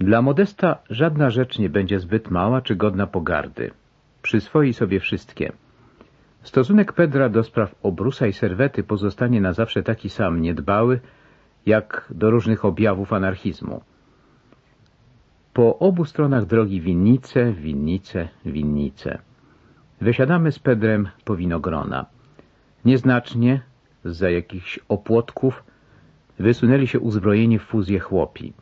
Dla Modesta żadna rzecz nie będzie zbyt mała czy godna pogardy. Przyswoi sobie wszystkie. Stosunek Pedra do spraw obrusa i serwety pozostanie na zawsze taki sam niedbały, jak do różnych objawów anarchizmu. Po obu stronach drogi winnice, winnice, winnice. Wysiadamy z Pedrem po winogrona. Nieznacznie, za jakichś opłotków, wysunęli się uzbrojeni w fuzję chłopi.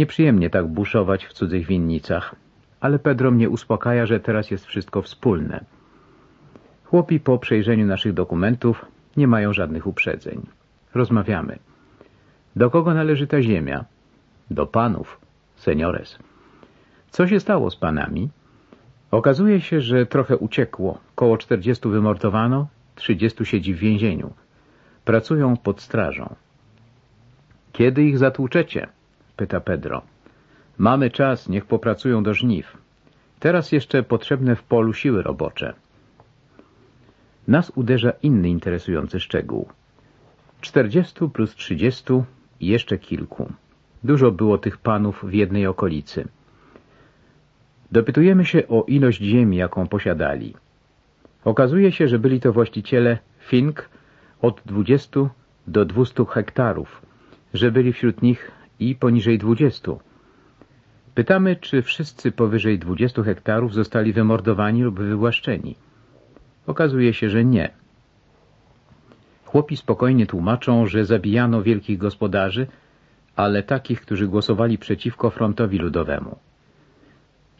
Nieprzyjemnie tak buszować w cudzych winnicach, ale Pedro mnie uspokaja, że teraz jest wszystko wspólne. Chłopi po przejrzeniu naszych dokumentów nie mają żadnych uprzedzeń. Rozmawiamy. Do kogo należy ta ziemia? Do panów, seniores. Co się stało z panami? Okazuje się, że trochę uciekło. Koło czterdziestu wymordowano, trzydziestu siedzi w więzieniu. Pracują pod strażą. Kiedy ich zatłuczecie? Pyta Pedro. Mamy czas, niech popracują do żniw. Teraz jeszcze potrzebne w polu siły robocze. Nas uderza inny interesujący szczegół. Czterdziestu plus trzydziestu i jeszcze kilku. Dużo było tych panów w jednej okolicy. Dopytujemy się o ilość ziemi, jaką posiadali. Okazuje się, że byli to właściciele fink od 20 do 200 hektarów, że byli wśród nich i poniżej 20. Pytamy, czy wszyscy powyżej 20 hektarów zostali wymordowani lub wywłaszczeni. Okazuje się, że nie. Chłopi spokojnie tłumaczą, że zabijano wielkich gospodarzy, ale takich, którzy głosowali przeciwko frontowi ludowemu.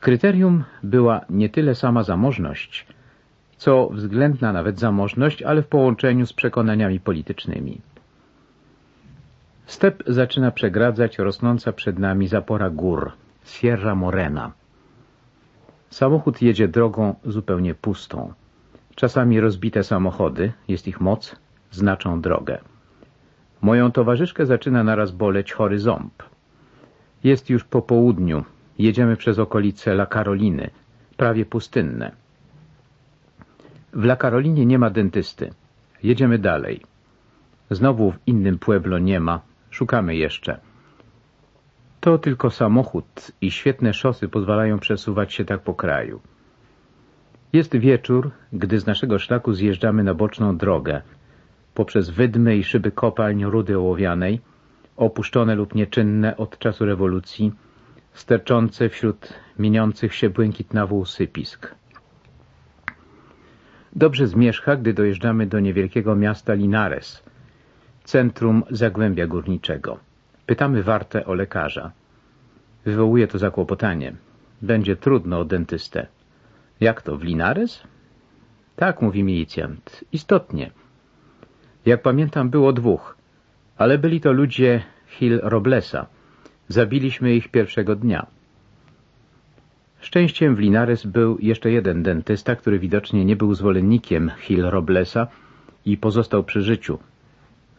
Kryterium była nie tyle sama zamożność, co względna nawet zamożność, ale w połączeniu z przekonaniami politycznymi. Step zaczyna przegradzać rosnąca przed nami zapora gór, Sierra Morena. Samochód jedzie drogą zupełnie pustą. Czasami rozbite samochody, jest ich moc, znaczą drogę. Moją towarzyszkę zaczyna naraz boleć chory ząb. Jest już po południu. Jedziemy przez okolice La Caroliny, prawie pustynne. W La Carolinie nie ma dentysty. Jedziemy dalej. Znowu w innym pueblo nie ma. Szukamy jeszcze. To tylko samochód i świetne szosy pozwalają przesuwać się tak po kraju. Jest wieczór, gdy z naszego szlaku zjeżdżamy na boczną drogę, poprzez wydmy i szyby kopalń rudy ołowianej, opuszczone lub nieczynne od czasu rewolucji, sterczące wśród mieniących się błękitnawo usypisk. Dobrze zmierzcha, gdy dojeżdżamy do niewielkiego miasta Linares, centrum Zagłębia Górniczego. Pytamy Wartę o lekarza. Wywołuje to zakłopotanie. Będzie trudno o dentystę. Jak to, w Linares? Tak, mówi milicjant. Istotnie. Jak pamiętam, było dwóch, ale byli to ludzie Hill Roblesa. Zabiliśmy ich pierwszego dnia. Szczęściem w Linares był jeszcze jeden dentysta, który widocznie nie był zwolennikiem Hill Roblesa i pozostał przy życiu,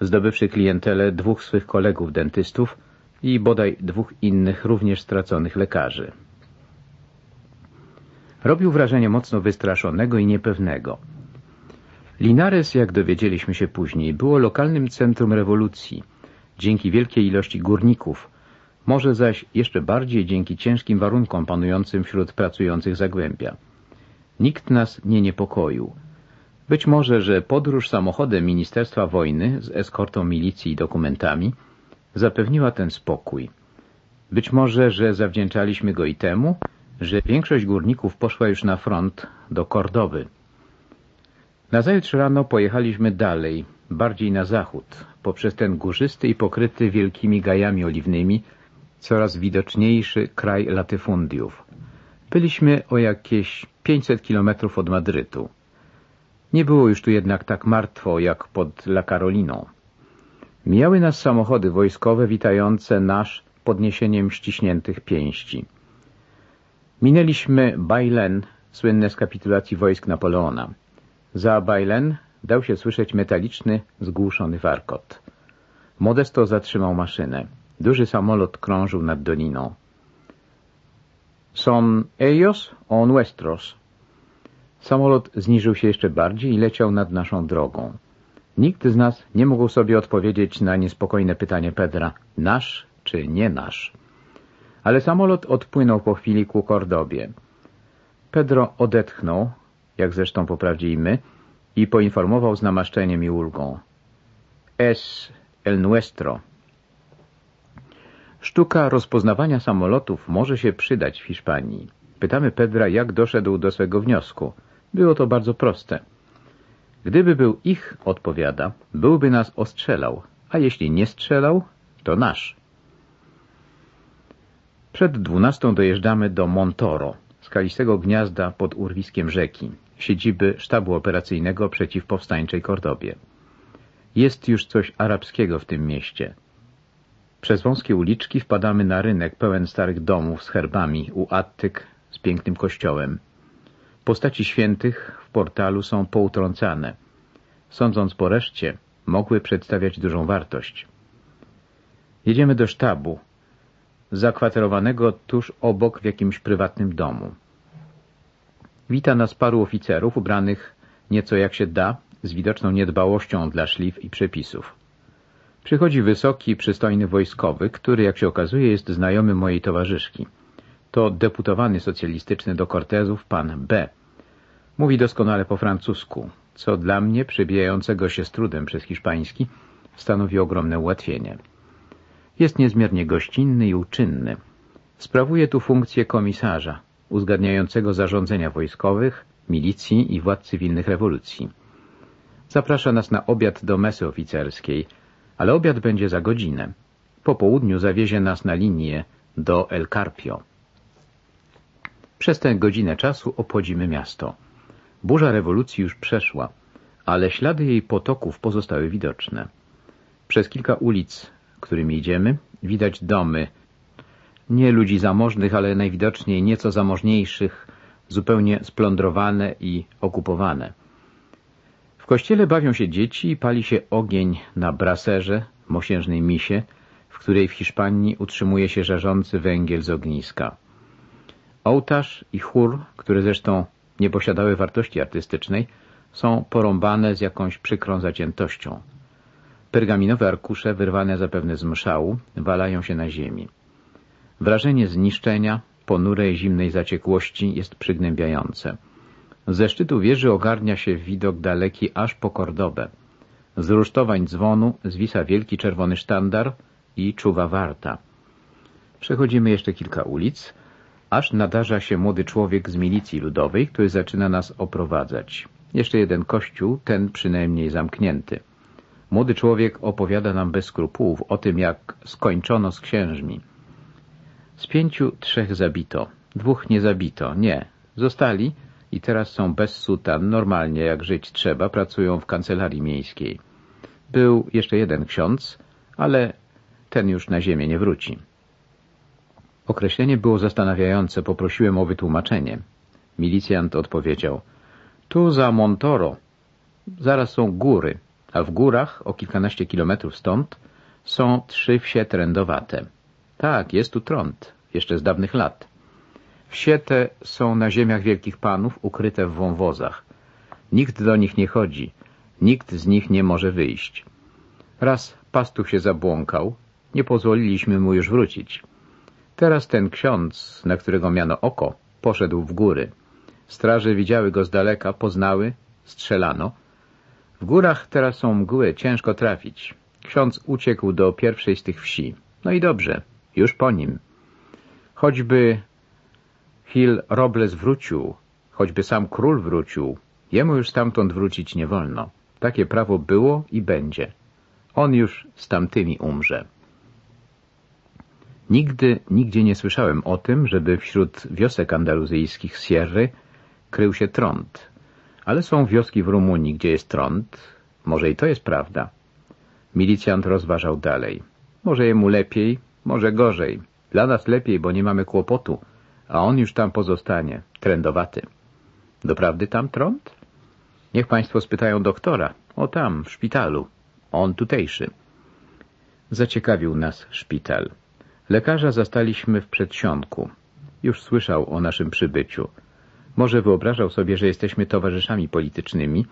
zdobywszy klientelę dwóch swych kolegów dentystów i bodaj dwóch innych również straconych lekarzy. Robił wrażenie mocno wystraszonego i niepewnego. Linares, jak dowiedzieliśmy się później, było lokalnym centrum rewolucji, dzięki wielkiej ilości górników, może zaś jeszcze bardziej dzięki ciężkim warunkom panującym wśród pracujących Zagłębia. Nikt nas nie niepokoił. Być może, że podróż samochodem Ministerstwa Wojny z eskortą milicji i dokumentami zapewniła ten spokój. Być może, że zawdzięczaliśmy go i temu, że większość górników poszła już na front do Kordowy. Nazajutrz rano pojechaliśmy dalej, bardziej na zachód, poprzez ten górzysty i pokryty wielkimi gajami oliwnymi, coraz widoczniejszy kraj latyfundiów. Byliśmy o jakieś 500 kilometrów od Madrytu. Nie było już tu jednak tak martwo jak pod La Caroliną. Mijały nas samochody wojskowe witające nasz podniesieniem ściśniętych pięści. Minęliśmy Bailen, słynne z kapitulacji wojsk Napoleona. Za Bailen dał się słyszeć metaliczny, zgłuszony warkot. Modesto zatrzymał maszynę. Duży samolot krążył nad doliną. Son ellos o nuestros? Samolot zniżył się jeszcze bardziej i leciał nad naszą drogą. Nikt z nas nie mógł sobie odpowiedzieć na niespokojne pytanie Pedra, nasz czy nie nasz. ale samolot odpłynął po chwili ku Kordobie. Pedro odetchnął, jak zresztą poprawdzie i my, i poinformował z namaszczeniem i ulgą. Es el nuestro. Sztuka rozpoznawania samolotów może się przydać w Hiszpanii. Pytamy Pedra, jak doszedł do swego wniosku. Było to bardzo proste. Gdyby był ich, odpowiada, byłby nas ostrzelał, a jeśli nie strzelał, to nasz. Przed dwunastą dojeżdżamy do Montoro, skalistego gniazda pod urwiskiem rzeki, siedziby sztabu operacyjnego przeciwpowstańczej Kordobie. Jest już coś arabskiego w tym mieście. Przez wąskie uliczki wpadamy na rynek pełen starych domów z herbami, uattyk z pięknym kościołem. Postaci świętych w portalu są poutrącane. Sądząc po reszcie, mogły przedstawiać dużą wartość. Jedziemy do sztabu, zakwaterowanego tuż obok w jakimś prywatnym domu. Wita nas paru oficerów ubranych nieco jak się da, z widoczną niedbałością dla szlif i przepisów. Przychodzi wysoki, przystojny wojskowy, który, jak się okazuje, jest znajomy mojej towarzyszki. To deputowany socjalistyczny do Cortezów pan B. Mówi doskonale po francusku, co dla mnie, przebijającego się z trudem przez hiszpański, stanowi ogromne ułatwienie. Jest niezmiernie gościnny i uczynny. Sprawuje tu funkcję komisarza, uzgadniającego zarządzenia wojskowych, milicji i władz cywilnych rewolucji. Zaprasza nas na obiad do mesy oficerskiej, ale obiad będzie za godzinę. Po południu zawiezie nas na linię do El Carpio. Przez tę godzinę czasu obchodzimy miasto. Burza rewolucji już przeszła, ale ślady jej potoków pozostały widoczne. Przez kilka ulic, którymi idziemy, widać domy, nie ludzi zamożnych, ale najwidoczniej nieco zamożniejszych, zupełnie splądrowane i okupowane. W kościele bawią się dzieci i pali się ogień na braserze, mosiężnej misie, w której w Hiszpanii utrzymuje się żarzący węgiel z ogniska. Ołtarz i chór, które zresztą nie posiadały wartości artystycznej, są porąbane z jakąś przykrą zaciętością. Pergaminowe arkusze, wyrwane zapewne z mszału, walają się na ziemi. Wrażenie zniszczenia, ponurej zimnej zaciekłości jest przygnębiające. Ze szczytu wieży ogarnia się widok daleki aż po Kordobę. Z rusztowań dzwonu zwisa wielki czerwony sztandar i czuwa warta. Przechodzimy jeszcze kilka ulic, aż nadarza się młody człowiek z milicji ludowej, który zaczyna nas oprowadzać. Jeszcze jeden kościół, ten przynajmniej zamknięty. Młody człowiek opowiada nam bez skrupułów o tym, jak skończono z księżmi. Z pięciu trzech zabito, dwóch nie zabito, nie. Zostali i teraz są bez sutan, normalnie jak żyć trzeba, pracują w kancelarii miejskiej. Był jeszcze jeden ksiądz, ale ten już na ziemię nie wróci. Określenie było zastanawiające, poprosiłem o wytłumaczenie. Milicjant odpowiedział, tu za Montoro zaraz są góry, a w górach, o kilkanaście kilometrów stąd, są trzy wsie trędowate. Tak, jest tu trąd, jeszcze z dawnych lat. Wsie te są na ziemiach wielkich panów, ukryte w wąwozach. Nikt do nich nie chodzi, nikt z nich nie może wyjść. Raz pastuch się zabłąkał, nie pozwoliliśmy mu już wrócić. Teraz ten ksiądz, na którego miano oko, poszedł w góry. Straże widziały go z daleka, poznały, strzelano. W górach teraz są mgły, ciężko trafić. Ksiądz uciekł do pierwszej z tych wsi. No i dobrze, już po nim. Choćby Hill Robles wrócił, choćby sam król wrócił, jemu już stamtąd wrócić nie wolno. Takie prawo było i będzie. On już z tamtymi umrze. Nigdy, nigdzie nie słyszałem o tym, żeby wśród wiosek andaluzyjskich Sierry krył się trąd. Ale są wioski w Rumunii, gdzie jest trąd. Może i to jest prawda. Milicjant rozważał dalej. Może jemu lepiej, może gorzej. Dla nas lepiej, bo nie mamy kłopotu, a on już tam pozostanie, trędowaty. Doprawdy tam trąd? Niech państwo spytają doktora. O tam, w szpitalu. On tutejszy. Zaciekawił nas szpital. Lekarza zastaliśmy w przedsionku. Już słyszał o naszym przybyciu. Może wyobrażał sobie, że jesteśmy towarzyszami politycznymi,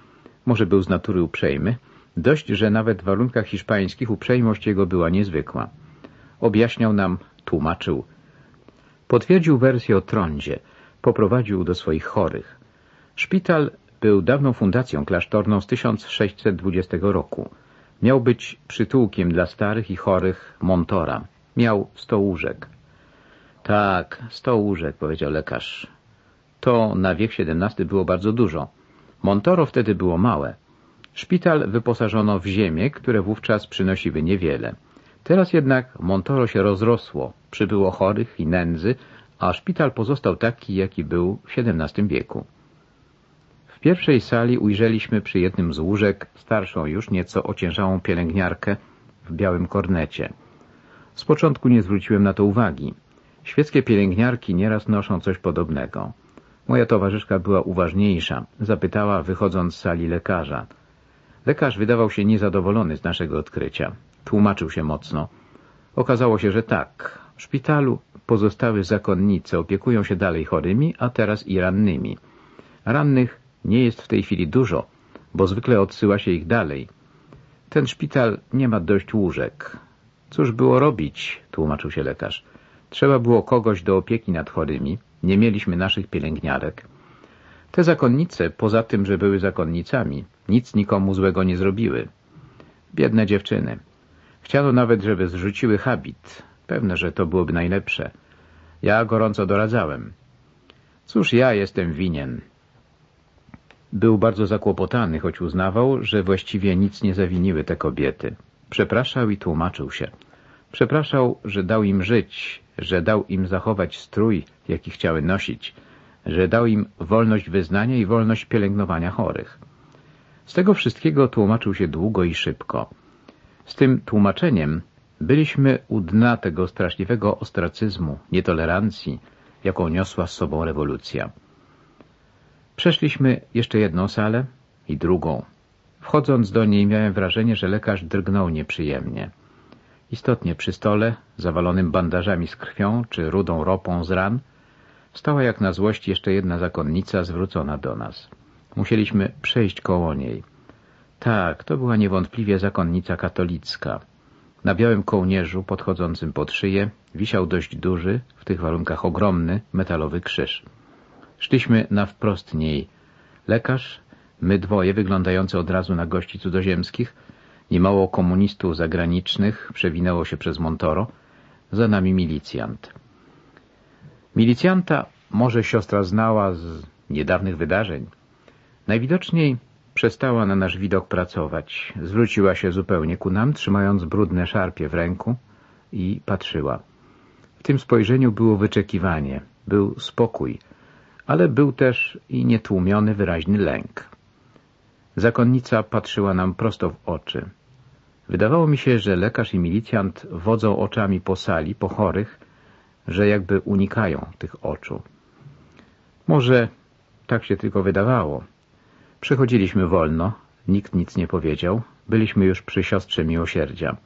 może był z natury uprzejmy, dość, że nawet w warunkach hiszpańskich uprzejmość jego była niezwykła. Objaśniał nam, tłumaczył. Potwierdził wersję o trądzie, poprowadził do swoich chorych. Szpital był dawną fundacją klasztorną z 1620 roku. Miał być przytułkiem dla starych i chorych Montora. Miał sto łóżek. Tak, sto łóżek, powiedział lekarz. To na wiek XVII było bardzo dużo. Montoro wtedy było małe. Szpital wyposażono w ziemię, które wówczas przynosiły niewiele. Teraz jednak Montoro się rozrosło, przybyło chorych i nędzy, a szpital pozostał taki, jaki był w XVII wieku. W pierwszej sali ujrzeliśmy przy jednym z łóżek starszą już nieco ociężałą pielęgniarkę w białym kornecie. Z początku nie zwróciłem na to uwagi. Świeckie pielęgniarki nieraz noszą coś podobnego. Moja towarzyszka była uważniejsza. Zapytała, wychodząc z sali lekarza. Lekarz wydawał się niezadowolony z naszego odkrycia. Tłumaczył się mocno. Okazało się, że tak. W szpitalu pozostałe zakonnice opiekują się dalej chorymi, a teraz i rannymi. Rannych nie jest w tej chwili dużo, bo zwykle odsyła się ich dalej. Ten szpital nie ma dość łóżek. Cóż było robić, tłumaczył się lekarz. Trzeba było kogoś do opieki nad chorymi. Nie mieliśmy naszych pielęgniarek. Te zakonnice, poza tym, że były zakonnicami, nic nikomu złego nie zrobiły. Biedne dziewczyny. Chciano nawet, żeby zrzuciły habit. Pewne, że to byłoby najlepsze. Ja gorąco doradzałem. Cóż ja jestem winien? Był bardzo zakłopotany, choć uznawał, że właściwie nic nie zawiniły te kobiety. Przepraszał i tłumaczył się. Przepraszał, że dał im żyć, że dał im zachować strój, jaki chciały nosić, że dał im wolność wyznania i wolność pielęgnowania chorych. Z tego wszystkiego tłumaczył się długo i szybko. Z tym tłumaczeniem byliśmy u dna tego straszliwego ostracyzmu, nietolerancji, jaką niosła z sobą rewolucja. Przeszliśmy jeszcze jedną salę i drugą. Wchodząc do niej miałem wrażenie, że lekarz drgnął nieprzyjemnie. Istotnie przy stole, zawalonym bandażami z krwią czy rudą ropą z ran, stała jak na złość jeszcze jedna zakonnica zwrócona do nas. Musieliśmy przejść koło niej. Tak, to była niewątpliwie zakonnica katolicka. Na białym kołnierzu, podchodzącym pod szyję, wisiał dość duży, w tych warunkach ogromny, metalowy krzyż. Szliśmy na wprost niej. Lekarz, my dwoje, wyglądający od razu na gości cudzoziemskich, niemało komunistów zagranicznych przewinęło się przez Montoro, za nami milicjant. Milicjanta może siostra znała z niedawnych wydarzeń. Najwidoczniej przestała na nasz widok pracować. Zwróciła się zupełnie ku nam, trzymając brudne szarpie w ręku i patrzyła. W tym spojrzeniu było wyczekiwanie, był spokój, ale był też i nietłumiony wyraźny lęk. Zakonnica patrzyła nam prosto w oczy. Wydawało mi się, że lekarz i milicjant wodzą oczami po sali, po chorych, że jakby unikają tych oczu. Może tak się tylko wydawało. Przechodziliśmy wolno, nikt nic nie powiedział, byliśmy już przy siostrze miłosierdzia.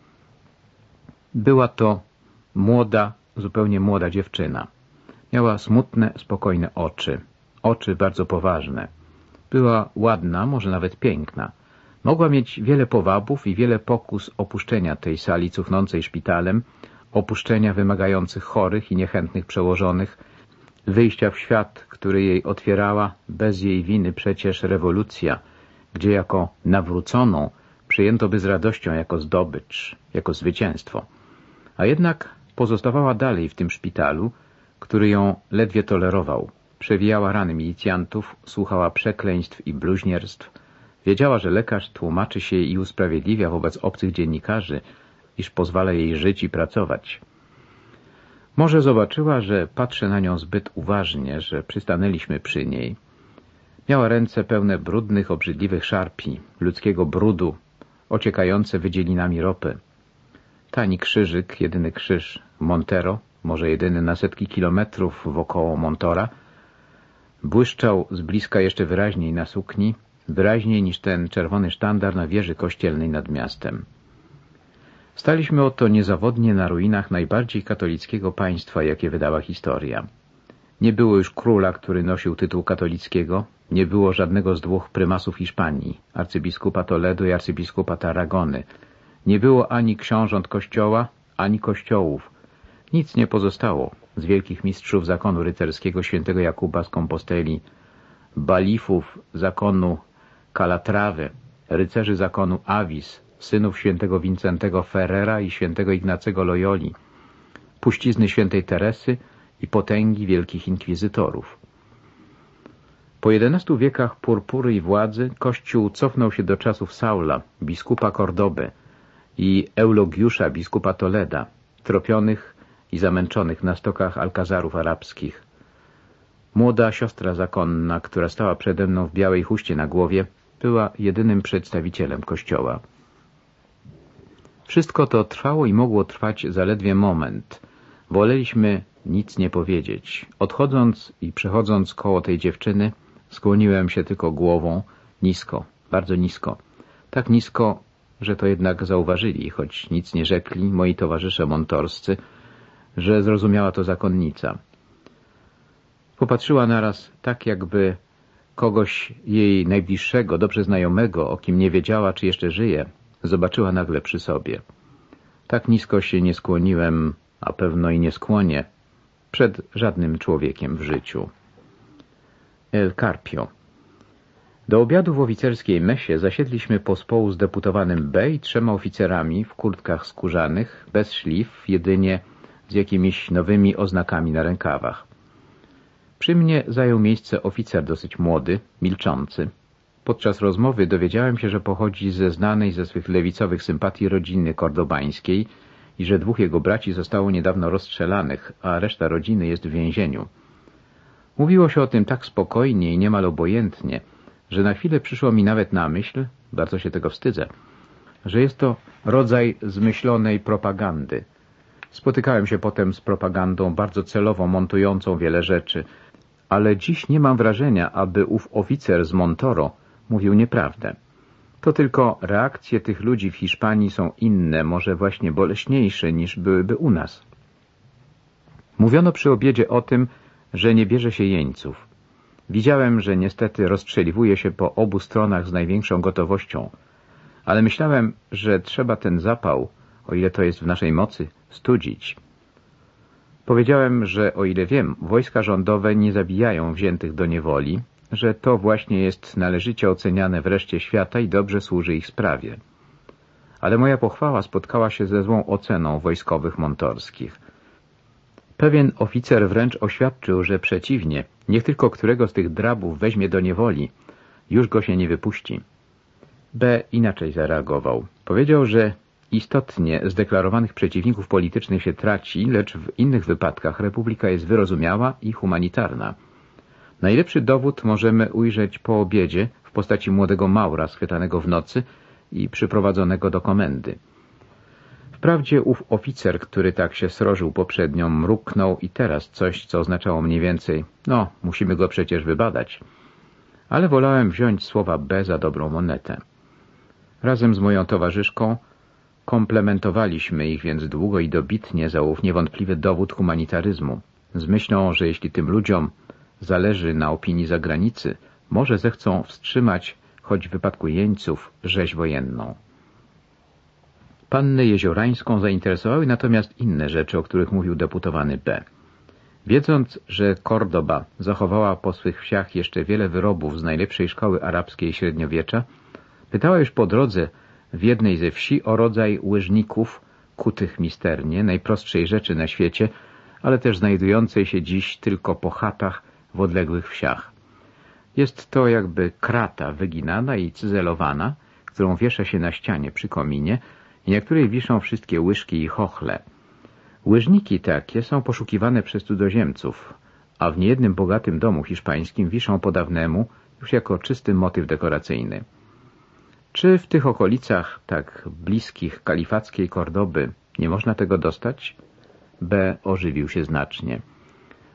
Była to młoda, zupełnie młoda dziewczyna. Miała smutne, spokojne oczy, oczy bardzo poważne. Była ładna, może nawet piękna. Mogła mieć wiele powabów i wiele pokus opuszczenia tej sali cuchnącej szpitalem, opuszczenia wymagających chorych i niechętnych przełożonych, wyjścia w świat, który jej otwierała bez jej winy przecież rewolucja, gdzie jako nawróconą przyjęto by z radością jako zdobycz, jako zwycięstwo. A jednak pozostawała dalej w tym szpitalu, który ją ledwie tolerował. Przewijała rany milicjantów, słuchała przekleństw i bluźnierstw. Wiedziała, że lekarz tłumaczy się i usprawiedliwia wobec obcych dziennikarzy, iż pozwala jej żyć i pracować. Może zobaczyła, że patrzę na nią zbyt uważnie, że przystanęliśmy przy niej. Miała ręce pełne brudnych, obrzydliwych szarpi, ludzkiego brudu, ociekające wydzielinami ropy. Tani krzyżyk, jedyny krzyż Montero, może jedyny na setki kilometrów wokoło Montora, błyszczał z bliska jeszcze wyraźniej na sukni, wyraźniej niż ten czerwony sztandar na wieży kościelnej nad miastem. Staliśmy oto niezawodnie na ruinach najbardziej katolickiego państwa, jakie wydała historia. Nie było już króla, który nosił tytuł katolickiego, nie było żadnego z dwóch prymasów Hiszpanii, arcybiskupa Toledo i arcybiskupa Tarragony. Nie było ani książąt kościoła, ani kościołów. Nic nie pozostało z wielkich mistrzów zakonu rycerskiego świętego Jakuba z Komposteli, balifów zakonu Calatrave, rycerzy zakonu Avis, synów świętego Wincentego Ferrera i świętego Ignacego Loyoli, puścizny świętej Teresy i potęgi wielkich inkwizytorów. Po jedenastu wiekach purpury i władzy Kościół cofnął się do czasów Saula, biskupa Cordoby i Eulogiusza, biskupa Toleda, tropionych i zamęczonych na stokach alkazarów arabskich. Młoda siostra zakonna, która stała przede mną w białej chuście na głowie, była jedynym przedstawicielem kościoła. Wszystko to trwało i mogło trwać zaledwie moment. Woleliśmy nic nie powiedzieć. Odchodząc i przechodząc koło tej dziewczyny, skłoniłem się tylko głową, nisko, bardzo nisko. Tak nisko, że to jednak zauważyli, choć nic nie rzekli moi towarzysze montorscy, że zrozumiała to zakonnica. Popatrzyła naraz tak, jakby kogoś jej najbliższego, dobrze znajomego, o kim nie wiedziała, czy jeszcze żyje, zobaczyła nagle przy sobie. Tak nisko się nie skłoniłem, a pewno i nie skłonię, przed żadnym człowiekiem w życiu. El Carpio Do obiadu w oficerskiej mesie zasiedliśmy pospołu z deputowanym B i trzema oficerami w kurtkach skórzanych, bez szlif, jedynie z jakimiś nowymi oznakami na rękawach. Przy mnie zajął miejsce oficer dosyć młody, milczący. Podczas rozmowy dowiedziałem się, że pochodzi ze znanej ze swych lewicowych sympatii rodziny kordobańskiej i że dwóch jego braci zostało niedawno rozstrzelanych, a reszta rodziny jest w więzieniu. Mówiło się o tym tak spokojnie i niemal obojętnie, że na chwilę przyszło mi nawet na myśl, bardzo się tego wstydzę, że jest to rodzaj zmyślonej propagandy. Spotykałem się potem z propagandą bardzo celowo montującą wiele rzeczy, ale dziś nie mam wrażenia, aby ów oficer z Montoro mówił nieprawdę. To tylko reakcje tych ludzi w Hiszpanii są inne, może właśnie boleśniejsze niż byłyby u nas. Mówiono przy obiedzie o tym, że nie bierze się jeńców. Widziałem, że niestety rozstrzeliwuje się po obu stronach z największą gotowością, ale myślałem, że trzeba ten zapał, o ile to jest w naszej mocy, studzić. Powiedziałem, że o ile wiem, wojska rządowe nie zabijają wziętych do niewoli, że to właśnie jest należycie oceniane wreszcie świata i dobrze służy ich sprawie. Ale moja pochwała spotkała się ze złą oceną wojskowych montorskich. Pewien oficer wręcz oświadczył, że przeciwnie, niech tylko którego z tych drabów weźmie do niewoli, już go się nie wypuści. B. inaczej zareagował. Powiedział, że istotnie zdeklarowanych przeciwników politycznych się traci, lecz w innych wypadkach republika jest wyrozumiała i humanitarna. Najlepszy dowód możemy ujrzeć po obiedzie w postaci młodego Maura schwytanego w nocy i przyprowadzonego do komendy. Wprawdzie ów oficer, który tak się srożył poprzednio, mruknął i teraz coś, co oznaczało mniej więcej no, musimy go przecież wybadać. Ale wolałem wziąć słowa B za dobrą monetę. Razem z moją towarzyszką komplementowaliśmy ich więc długo i dobitnie za ów niewątpliwy dowód humanitaryzmu, z myślą, że jeśli tym ludziom zależy na opinii zagranicy, może zechcą wstrzymać, choć w wypadku jeńców, rzeź wojenną. Pannę Jeziorańską zainteresowały natomiast inne rzeczy, o których mówił deputowany B. Wiedząc, że Kordoba zachowała po swych wsiach jeszcze wiele wyrobów z najlepszej szkoły arabskiej średniowiecza, pytała już po drodze w jednej ze wsi o rodzaj łyżników, kutych misternie, najprostszej rzeczy na świecie, ale też znajdującej się dziś tylko po chatach w odległych wsiach. Jest to jakby krata wyginana i cyzelowana, którą wiesza się na ścianie przy kominie i na której wiszą wszystkie łyżki i chochle. Łyżniki takie są poszukiwane przez cudzoziemców, a w niejednym bogatym domu hiszpańskim wiszą po dawnemu już jako czysty motyw dekoracyjny. Czy w tych okolicach, tak bliskich kalifackiej Kordoby, nie można tego dostać? B. ożywił się znacznie.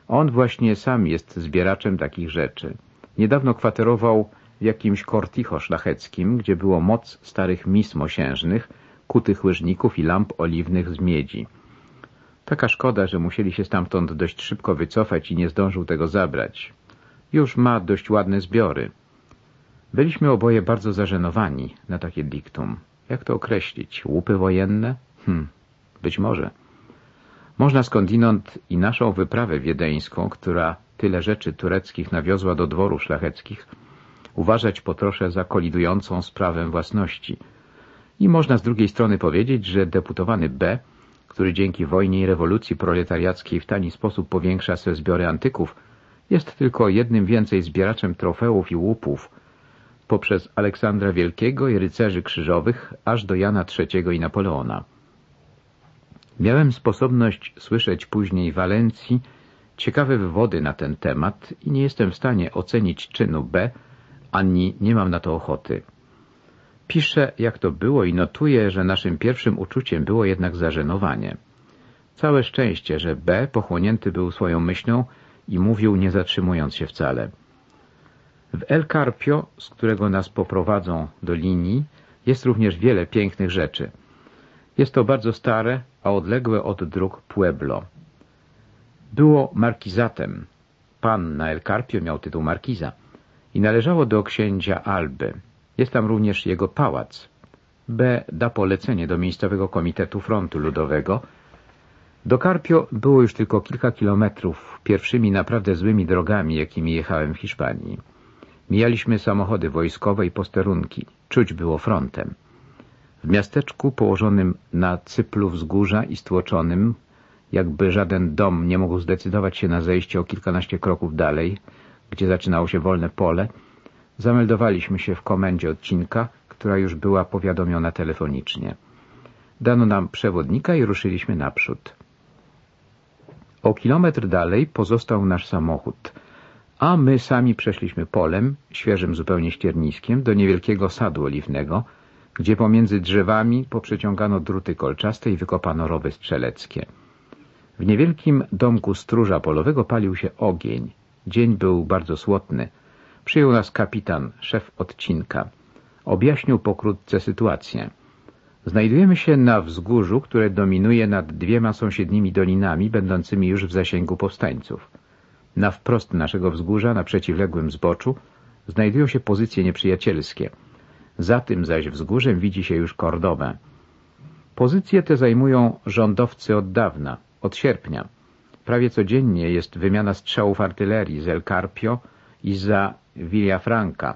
On właśnie sam jest zbieraczem takich rzeczy. Niedawno kwaterował w jakimś korticho szlacheckim, gdzie było moc starych mis mosiężnych, kutych łyżników i lamp oliwnych z miedzi. Taka szkoda, że musieli się stamtąd dość szybko wycofać i nie zdążył tego zabrać. Już ma dość ładne zbiory. Byliśmy oboje bardzo zażenowani na takie diktum. Jak to określić? Łupy wojenne? Hm, być może. Można skądinąd i naszą wyprawę wiedeńską, która tyle rzeczy tureckich nawiozła do dworów szlacheckich, uważać po trosze za kolidującą sprawę własności. I można z drugiej strony powiedzieć, że deputowany B, który dzięki wojnie i rewolucji proletariackiej w tani sposób powiększa swe zbiory antyków, jest tylko jednym więcej zbieraczem trofeów i łupów, poprzez Aleksandra Wielkiego i rycerzy krzyżowych, aż do Jana III i Napoleona. Miałem sposobność słyszeć później w Walencji ciekawe wywody na ten temat i nie jestem w stanie ocenić czynu B, ani nie mam na to ochoty. Piszę, jak to było i notuję, że naszym pierwszym uczuciem było jednak zażenowanie. Całe szczęście, że B pochłonięty był swoją myślą i mówił nie zatrzymując się wcale. W El Carpio, z którego nas poprowadzą do linii, jest również wiele pięknych rzeczy. Jest to bardzo stare, a odległe od dróg Pueblo. Było markizatem. Pan na El Carpio miał tytuł markiza i należało do księcia Alby. Jest tam również jego pałac. B da polecenie do miejscowego komitetu frontu ludowego. Do Carpio było już tylko kilka kilometrów pierwszymi naprawdę złymi drogami, jakimi jechałem w Hiszpanii. Mijaliśmy samochody wojskowe i posterunki. Czuć było frontem. W miasteczku położonym na cyplu wzgórza i stłoczonym, jakby żaden dom nie mógł zdecydować się na zejście o kilkanaście kroków dalej, gdzie zaczynało się wolne pole, zameldowaliśmy się w komendzie odcinka, która już była powiadomiona telefonicznie. Dano nam przewodnika i ruszyliśmy naprzód. O kilometr dalej pozostał nasz samochód, a my sami przeszliśmy polem, świeżym zupełnie ścierniskiem, do niewielkiego sadu oliwnego, gdzie pomiędzy drzewami poprzeciągano druty kolczaste i wykopano rowy strzeleckie. W niewielkim domku stróża polowego palił się ogień. Dzień był bardzo słodny. Przyjął nas kapitan, szef odcinka. Objaśnił pokrótce sytuację. Znajdujemy się na wzgórzu, które dominuje nad dwiema sąsiednimi dolinami, będącymi już w zasięgu powstańców. Na wprost naszego wzgórza, na przeciwległym zboczu, znajdują się pozycje nieprzyjacielskie. Za tym zaś wzgórzem widzi się już Kordobę. Pozycje te zajmują rządowcy od dawna, od sierpnia. Prawie codziennie jest wymiana strzałów artylerii z El Carpio i za Villafranca.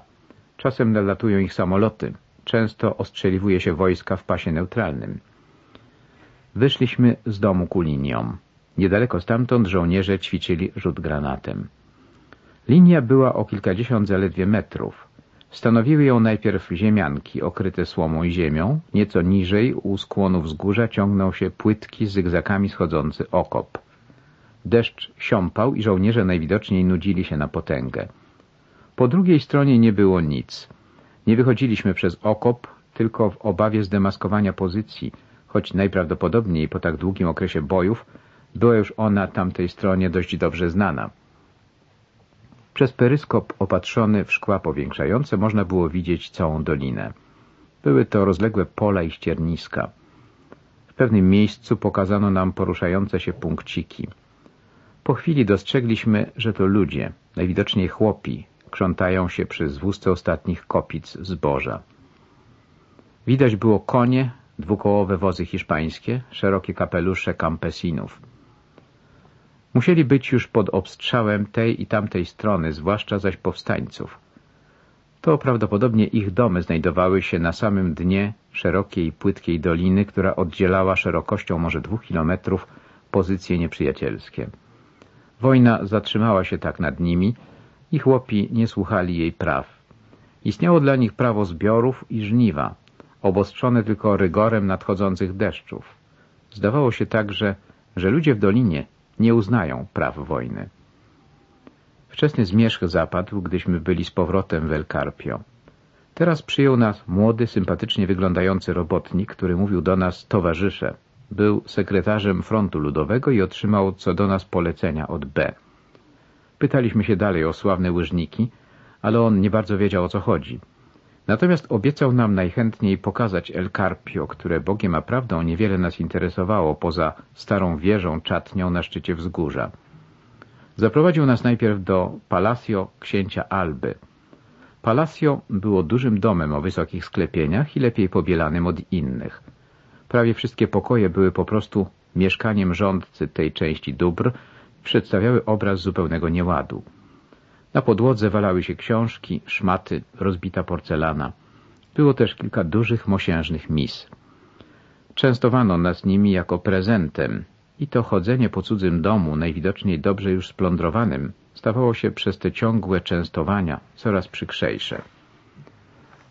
Czasem nadlatują ich samoloty. Często ostrzeliwuje się wojska w pasie neutralnym. Wyszliśmy z domu ku liniom. Niedaleko stamtąd żołnierze ćwiczyli rzut granatem. Linia była o kilkadziesiąt zaledwie metrów. Stanowiły ją najpierw ziemianki okryte słomą i ziemią. Nieco niżej u skłonu wzgórza ciągnął się płytki z zygzakami schodzący okop. Deszcz siąpał i żołnierze najwidoczniej nudzili się na potęgę. Po drugiej stronie nie było nic. Nie wychodziliśmy przez okop, tylko w obawie zdemaskowania pozycji, choć najprawdopodobniej po tak długim okresie bojów była już ona tamtej stronie dość dobrze znana. Przez peryskop opatrzony w szkła powiększające można było widzieć całą dolinę. Były to rozległe pola i ścierniska. W pewnym miejscu pokazano nam poruszające się punkciki. Po chwili dostrzegliśmy, że to ludzie, najwidoczniej chłopi, krzątają się przy zwózce ostatnich kopic zboża. Widać było konie, dwukołowe wozy hiszpańskie, szerokie kapelusze campesinów. Musieli być już pod obstrzałem tej i tamtej strony, zwłaszcza zaś powstańców. To prawdopodobnie ich domy znajdowały się na samym dnie szerokiej, płytkiej doliny, która oddzielała szerokością może dwóch kilometrów pozycje nieprzyjacielskie. Wojna zatrzymała się tak nad nimi i chłopi nie słuchali jej praw. Istniało dla nich prawo zbiorów i żniwa, obostrzone tylko rygorem nadchodzących deszczów. Zdawało się także, że ludzie w dolinie nie uznają praw wojny. Wczesny zmierzch zapadł, gdyśmy byli z powrotem w El Carpio. Teraz przyjął nas młody, sympatycznie wyglądający robotnik, który mówił do nas towarzysze. Był sekretarzem Frontu Ludowego i otrzymał co do nas polecenia od B. Pytaliśmy się dalej o sławne łyżniki, ale on nie bardzo wiedział o co chodzi. Natomiast obiecał nam najchętniej pokazać El Carpio, które Bogiem a prawdą niewiele nas interesowało poza starą wieżą czatnią na szczycie wzgórza. Zaprowadził nas najpierw do Palacio księcia Alby. Palacio było dużym domem o wysokich sklepieniach i lepiej pobielanym od innych. Prawie wszystkie pokoje były po prostu mieszkaniem rządcy tej części dóbr, przedstawiały obraz zupełnego nieładu. Na podłodze walały się książki, szmaty, rozbita porcelana. Było też kilka dużych, mosiężnych mis. Częstowano nas nimi jako prezentem i to chodzenie po cudzym domu, najwidoczniej dobrze już splądrowanym, stawało się przez te ciągłe częstowania coraz przykrzejsze.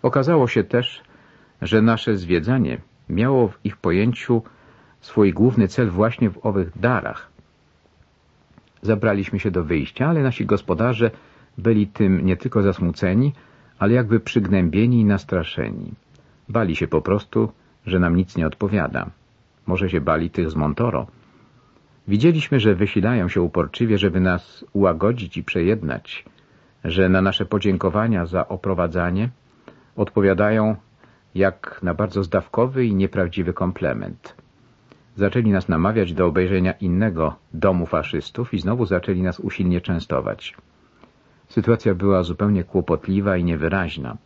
Okazało się też, że nasze zwiedzanie miało w ich pojęciu swój główny cel właśnie w owych darach. Zabraliśmy się do wyjścia, ale nasi gospodarze byli tym nie tylko zasmuceni, ale jakby przygnębieni i nastraszeni. Bali się po prostu, że nam nic nie odpowiada. Może się bali tych z Montoro. Widzieliśmy, że wysilają się uporczywie, żeby nas ułagodzić i przejednać, że na nasze podziękowania za oprowadzanie odpowiadają jak na bardzo zdawkowy i nieprawdziwy komplement. Zaczęli nas namawiać do obejrzenia innego domu faszystów i znowu zaczęli nas usilnie częstować. Sytuacja była zupełnie kłopotliwa i niewyraźna.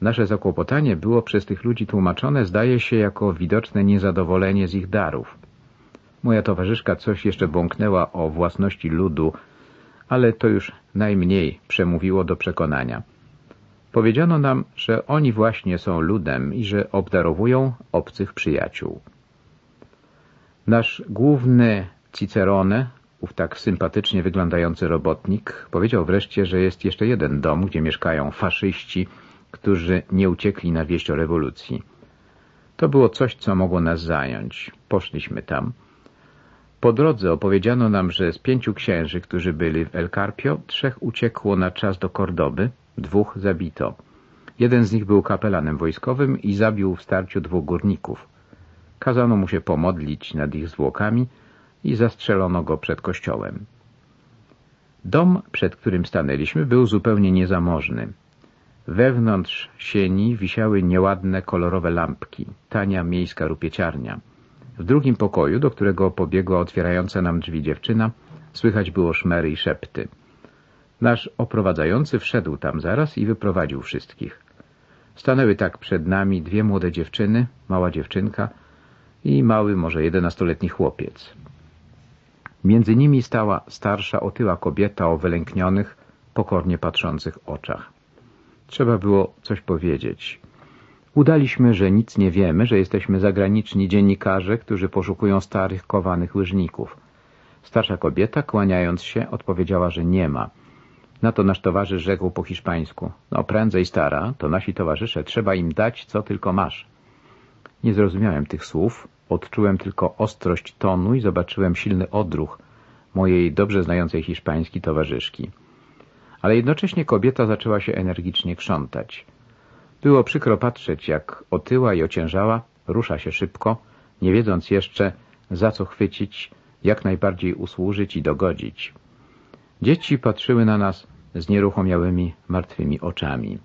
Nasze zakłopotanie było przez tych ludzi tłumaczone, zdaje się, jako widoczne niezadowolenie z ich darów. Moja towarzyszka coś jeszcze bąknęła o własności ludu, ale to już najmniej przemówiło do przekonania. Powiedziano nam, że oni właśnie są ludem i że obdarowują obcych przyjaciół. Nasz główny Cicerone, ów tak sympatycznie wyglądający robotnik, powiedział wreszcie, że jest jeszcze jeden dom, gdzie mieszkają faszyści, którzy nie uciekli na wieść o rewolucji. To było coś, co mogło nas zająć. Poszliśmy tam. Po drodze opowiedziano nam, że z pięciu księży, którzy byli w El Carpio, trzech uciekło na czas do Kordoby, dwóch zabito. Jeden z nich był kapelanem wojskowym i zabił w starciu dwóch górników. Kazano mu się pomodlić nad ich zwłokami i zastrzelono go przed kościołem. Dom, przed którym stanęliśmy, był zupełnie niezamożny. Wewnątrz sieni wisiały nieładne, kolorowe lampki, tania miejska rupieciarnia. W drugim pokoju, do którego pobiegła otwierająca nam drzwi dziewczyna, słychać było szmery i szepty. Nasz oprowadzający wszedł tam zaraz i wyprowadził wszystkich. Stanęły tak przed nami dwie młode dziewczyny, mała dziewczynka i mały, może jedenastoletni chłopiec. Między nimi stała starsza, otyła kobieta o wylęknionych, pokornie patrzących oczach. Trzeba było coś powiedzieć. Udaliśmy, że nic nie wiemy, że jesteśmy zagraniczni dziennikarze, którzy poszukują starych, kowanych łyżników. Starsza kobieta, kłaniając się, odpowiedziała, że nie ma. Na to nasz towarzysz rzekł po hiszpańsku. No prędzej stara, to nasi towarzysze, trzeba im dać, co tylko masz. Nie zrozumiałem tych słów, odczułem tylko ostrość tonu i zobaczyłem silny odruch mojej dobrze znającej hiszpański towarzyszki. Ale jednocześnie kobieta zaczęła się energicznie krzątać. Było przykro patrzeć, jak otyła i ociężała, rusza się szybko, nie wiedząc jeszcze, za co chwycić, jak najbardziej usłużyć i dogodzić. Dzieci patrzyły na nas z nieruchomiałymi, martwymi oczami.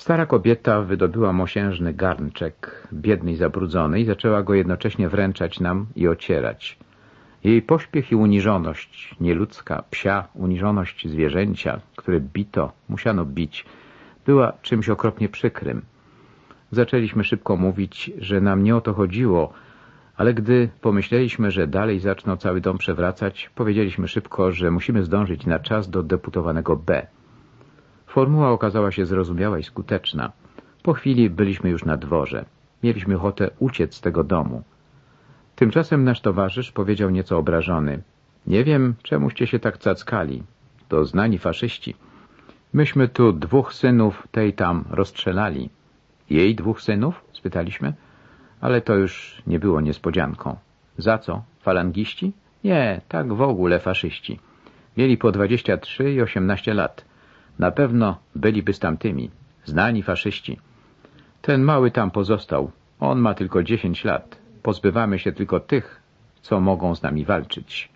Stara kobieta wydobyła mosiężny garnczek, biedny i zabrudzony, i zaczęła go jednocześnie wręczać nam i ocierać. Jej pośpiech i uniżoność, nieludzka, psia, uniżoność zwierzęcia, które bito, musiano bić, była czymś okropnie przykrym. Zaczęliśmy szybko mówić, że nam nie o to chodziło, ale gdy pomyśleliśmy, że dalej zaczną cały dom przewracać, powiedzieliśmy szybko, że musimy zdążyć na czas do deputowanego B. Formuła okazała się zrozumiała i skuteczna. Po chwili byliśmy już na dworze. Mieliśmy ochotę uciec z tego domu. Tymczasem nasz towarzysz powiedział nieco obrażony. Nie wiem, czemuście się tak cackali. To znani faszyści. Myśmy tu dwóch synów tej tam rozstrzelali. Jej dwóch synów? spytaliśmy. Ale to już nie było niespodzianką. Za co? Falangiści? Nie, tak w ogóle faszyści. Mieli po 23 i 18 lat. Na pewno byliby z tamtymi. Znani faszyści. Ten mały tam pozostał. On ma tylko 10 lat. Pozbywamy się tylko tych, co mogą z nami walczyć.